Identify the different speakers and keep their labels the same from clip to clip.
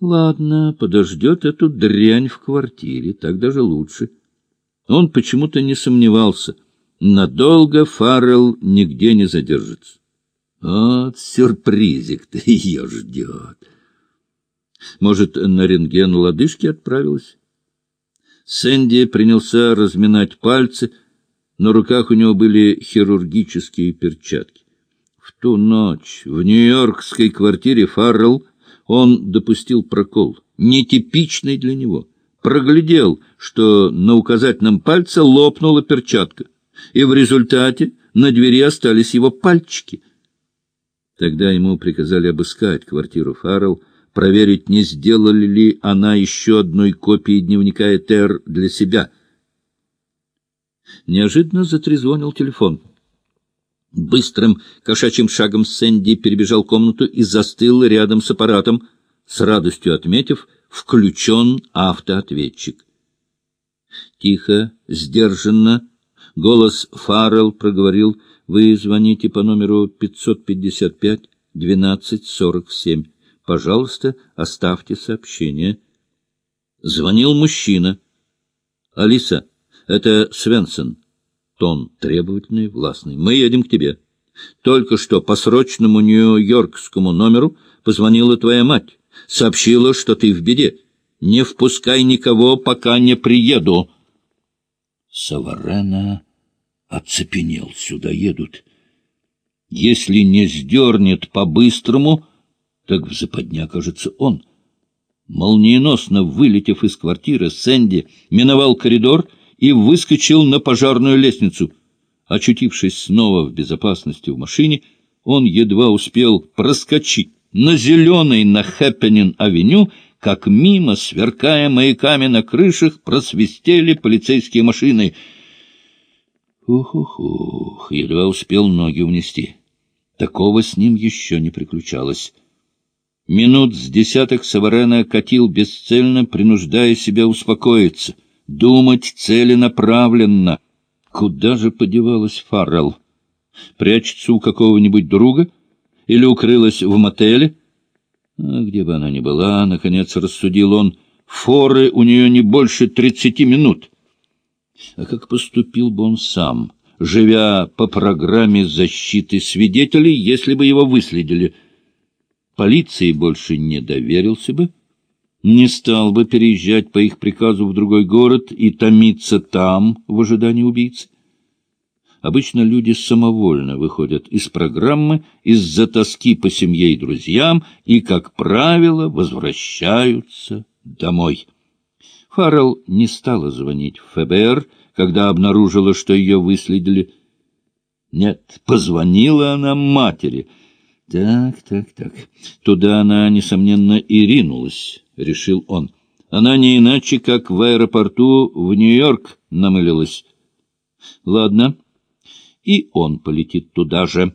Speaker 1: Ладно, подождет эту дрянь в квартире, так даже лучше. Он почему-то не сомневался. Надолго Фаррелл нигде не задержится. Вот сюрпризик-то ее ждет. Может, на рентген лодыжки отправилась? Сэнди принялся разминать пальцы, на руках у него были хирургические перчатки. В ту ночь в нью-йоркской квартире Фаррелл он допустил прокол, нетипичный для него. Проглядел, что на указательном пальце лопнула перчатка, и в результате на двери остались его пальчики. Тогда ему приказали обыскать квартиру Фаррелл, проверить, не сделали ли она еще одной копии дневника Этер для себя. Неожиданно затрезвонил телефон. Быстрым кошачьим шагом Сэнди перебежал комнату и застыл рядом с аппаратом, с радостью отметив, включен автоответчик. Тихо, сдержанно, голос Фаррелл проговорил, «Вы звоните по номеру 555-1247. Пожалуйста, оставьте сообщение». Звонил мужчина. «Алиса, это Свенсон». Тон требовательный, властный. «Мы едем к тебе. Только что по срочному нью-йоркскому номеру позвонила твоя мать. Сообщила, что ты в беде. Не впускай никого, пока не приеду». Саварена оцепенел. Сюда едут. Если не сдернет по-быстрому, так в западне окажется он. Молниеносно вылетев из квартиры, Сэнди миновал коридор — и выскочил на пожарную лестницу. Очутившись снова в безопасности в машине, он едва успел проскочить на зеленой на Хэппенин-авеню, как мимо, сверкая маяками на крышах, просвистели полицейские машины. Ух-ух-ух, едва успел ноги унести. Такого с ним еще не приключалось. Минут с десяток Саварена катил бесцельно, принуждая себя успокоиться — думать целенаправленно. Куда же подевалась Фаррелл? Прячется у какого-нибудь друга? Или укрылась в мотеле? А где бы она ни была, наконец рассудил он, форы у нее не больше тридцати минут. А как поступил бы он сам, живя по программе защиты свидетелей, если бы его выследили? Полиции больше не доверился бы не стал бы переезжать по их приказу в другой город и томиться там в ожидании убийцы. Обычно люди самовольно выходят из программы из-за тоски по семье и друзьям и, как правило, возвращаются домой. Фаррелл не стала звонить в ФБР, когда обнаружила, что ее выследили. Нет, позвонила она матери. Так, так, так. Туда она, несомненно, и ринулась. — решил он. Она не иначе, как в аэропорту в Нью-Йорк намылилась. Ладно, и он полетит туда же.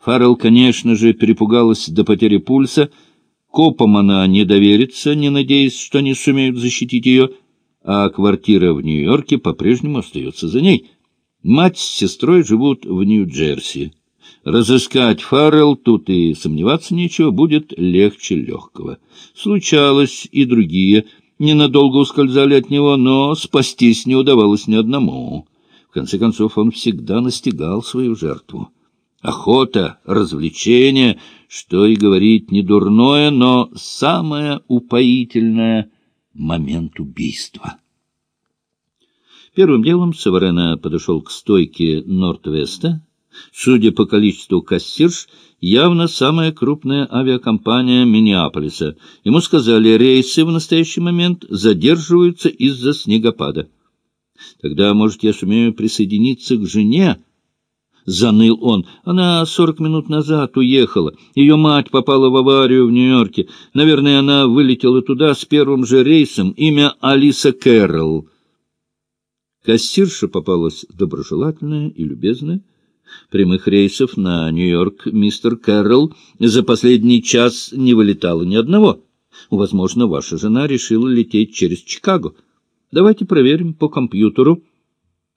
Speaker 1: Фаррелл, конечно же, перепугалась до потери пульса. Копам она не доверится, не надеясь, что они сумеют защитить ее, а квартира в Нью-Йорке по-прежнему остается за ней. Мать с сестрой живут в Нью-Джерси. Разыскать Фаррелл тут и сомневаться нечего, будет легче легкого. Случалось и другие, ненадолго ускользали от него, но спастись не удавалось ни одному. В конце концов, он всегда настигал свою жертву. Охота, развлечение, что и говорить, не дурное, но самое упоительное — момент убийства. Первым делом Саварена подошел к стойке Норт-Веста, Судя по количеству кассирш, явно самая крупная авиакомпания Миннеаполиса. Ему сказали, рейсы в настоящий момент задерживаются из-за снегопада. Тогда, может, я сумею присоединиться к жене? Заныл он. Она сорок минут назад уехала. Ее мать попала в аварию в Нью-Йорке. Наверное, она вылетела туда с первым же рейсом. Имя Алиса Кэрролл. Кассирша попалась доброжелательная и любезная. Прямых рейсов на Нью-Йорк мистер Кэрролл за последний час не вылетало ни одного. Возможно, ваша жена решила лететь через Чикаго. Давайте проверим по компьютеру.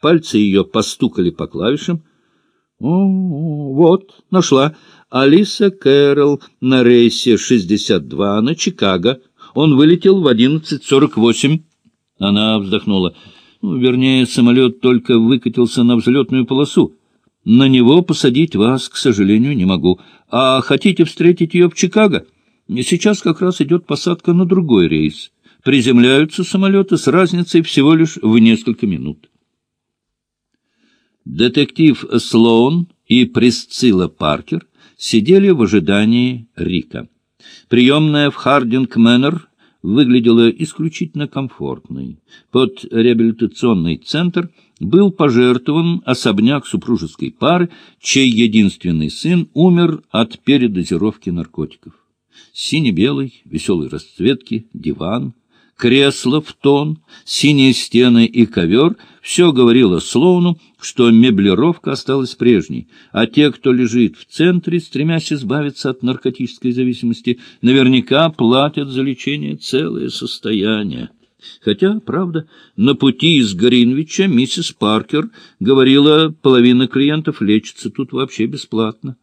Speaker 1: Пальцы ее постукали по клавишам. О, вот, нашла. Алиса Кэрролл на рейсе 62 на Чикаго. Он вылетел в одиннадцать сорок восемь. Она вздохнула. Ну, вернее, самолет только выкатился на взлетную полосу. На него посадить вас, к сожалению, не могу. А хотите встретить ее в Чикаго? Сейчас как раз идет посадка на другой рейс. Приземляются самолеты с разницей всего лишь в несколько минут. Детектив Слоун и Присцилла Паркер сидели в ожидании Рика. Приемная в Хардинг-Мэннер выглядела исключительно комфортной. Под реабилитационный центр был пожертвован особняк супружеской пары, чей единственный сын умер от передозировки наркотиков. Сине-белый, веселой расцветки, диван, кресло в тон, синие стены и ковер — все говорило Слоуну, что меблировка осталась прежней, а те, кто лежит в центре, стремясь избавиться от наркотической зависимости, наверняка платят за лечение целое состояние. Хотя, правда, на пути из Гринвича миссис Паркер говорила, половина клиентов лечится тут вообще бесплатно.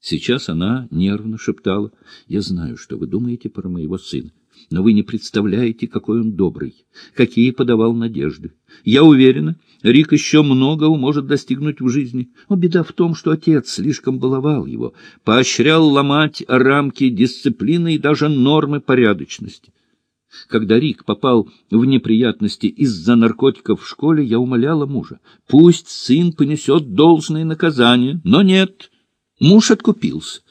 Speaker 1: Сейчас она нервно шептала, «Я знаю, что вы думаете про моего сына но вы не представляете, какой он добрый, какие подавал надежды. Я уверена, Рик еще многого может достигнуть в жизни. Но беда в том, что отец слишком баловал его, поощрял ломать рамки дисциплины и даже нормы порядочности. Когда Рик попал в неприятности из-за наркотиков в школе, я умоляла мужа, пусть сын понесет должное наказание, но нет, муж откупился.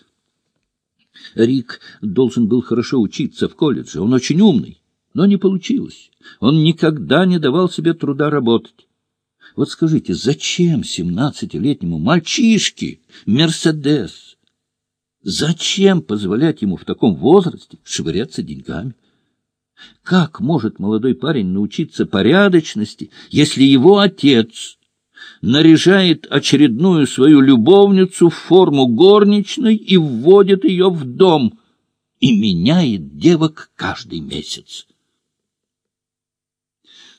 Speaker 1: Рик должен был хорошо учиться в колледже, он очень умный, но не получилось. Он никогда не давал себе труда работать. Вот скажите, зачем семнадцатилетнему мальчишке Мерседес? Зачем позволять ему в таком возрасте швыряться деньгами? Как может молодой парень научиться порядочности, если его отец наряжает очередную свою любовницу в форму горничной и вводит ее в дом и меняет девок каждый месяц.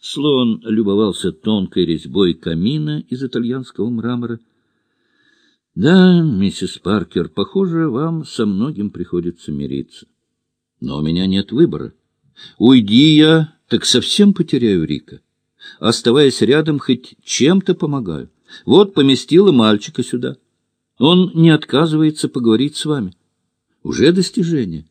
Speaker 1: Слон любовался тонкой резьбой камина из итальянского мрамора. — Да, миссис Паркер, похоже, вам со многим приходится мириться. Но у меня нет выбора. Уйди я, так совсем потеряю Рика оставаясь рядом, хоть чем-то помогаю. Вот поместила мальчика сюда. Он не отказывается поговорить с вами. Уже достижение.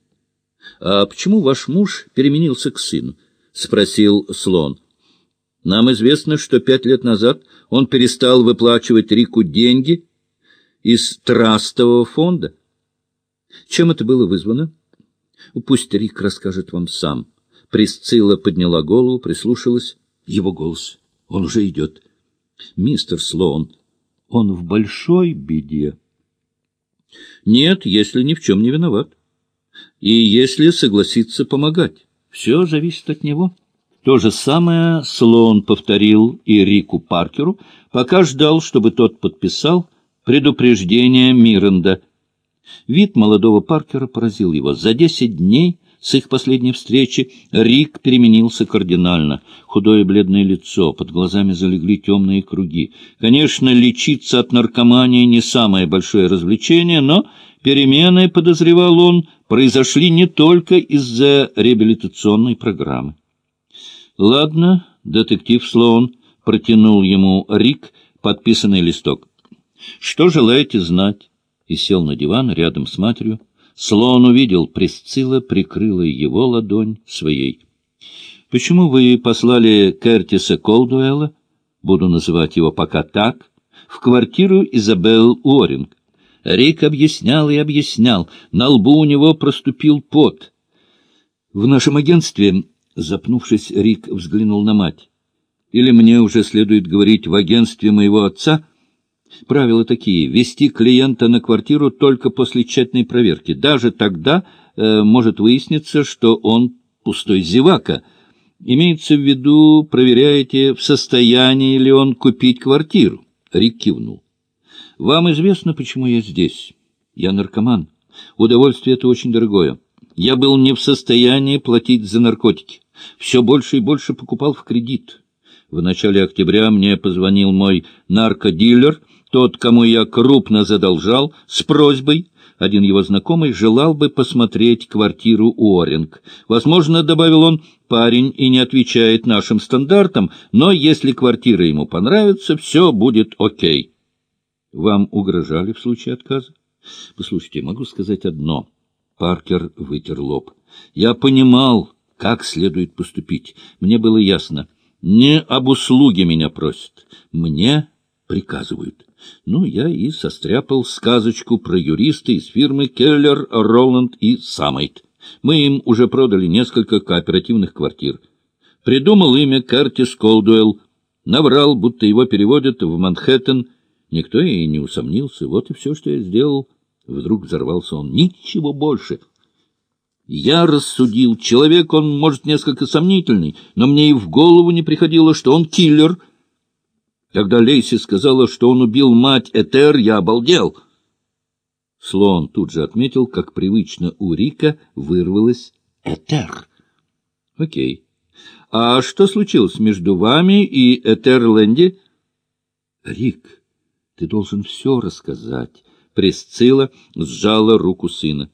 Speaker 1: — А почему ваш муж переменился к сыну? — спросил Слон. — Нам известно, что пять лет назад он перестал выплачивать Рику деньги из трастового фонда. Чем это было вызвано? Пусть Рик расскажет вам сам. Присцилла подняла голову, прислушалась. Его голос. Он уже идет. Мистер Слоун, он в большой беде. Нет, если ни в чем не виноват. И если согласится помогать. Все зависит от него. То же самое Слоун повторил и Рику Паркеру, пока ждал, чтобы тот подписал предупреждение Миранда. Вид молодого Паркера поразил его. За десять дней с их последней встречи Рик переменился кардинально. Худое бледное лицо, под глазами залегли темные круги. Конечно, лечиться от наркомании не самое большое развлечение, но перемены, подозревал он, произошли не только из-за реабилитационной программы. «Ладно, детектив Слоун», — протянул ему Рик подписанный листок. «Что желаете знать?» и сел на диван рядом с матерью. Слон увидел, Присцилла прикрыла его ладонь своей. — Почему вы послали Кертиса Колдуэлла, буду называть его пока так, в квартиру Изабел Уоринг? Рик объяснял и объяснял, на лбу у него проступил пот. — В нашем агентстве, запнувшись, Рик взглянул на мать. — Или мне уже следует говорить в агентстве моего отца — Правила такие — вести клиента на квартиру только после тщательной проверки. Даже тогда э, может выясниться, что он пустой зевака. Имеется в виду, проверяете, в состоянии ли он купить квартиру. Рик кивнул. Вам известно, почему я здесь? Я наркоман. Удовольствие это очень дорогое. Я был не в состоянии платить за наркотики. Все больше и больше покупал в кредит. В начале октября мне позвонил мой наркодилер — тот, кому я крупно задолжал, с просьбой один его знакомый желал бы посмотреть квартиру Уоринг. Возможно, добавил он, парень и не отвечает нашим стандартам, но если квартира ему понравится, все будет окей. Вам угрожали в случае отказа? Послушайте, могу сказать одно. Паркер вытер лоб. Я понимал, как следует поступить. Мне было ясно. Не об услуге меня просят. Мне приказывают. Ну, я и состряпал сказочку про юриста из фирмы Келлер, Роланд и Самайт. Мы им уже продали несколько кооперативных квартир. Придумал имя Кертис Колдуэлл, наврал, будто его переводят в Манхэттен. Никто и не усомнился. Вот и все, что я сделал. Вдруг взорвался он. Ничего больше. Я рассудил. Человек, он, может, несколько сомнительный, но мне и в голову не приходило, что он киллер — когда Лейси сказала, что он убил мать Этер, я обалдел. Слон тут же отметил, как привычно у Рика вырвалось Этер. Окей. А что случилось между вами и Этерленди? Рик, ты должен все рассказать. Пресцилла сжала руку сына.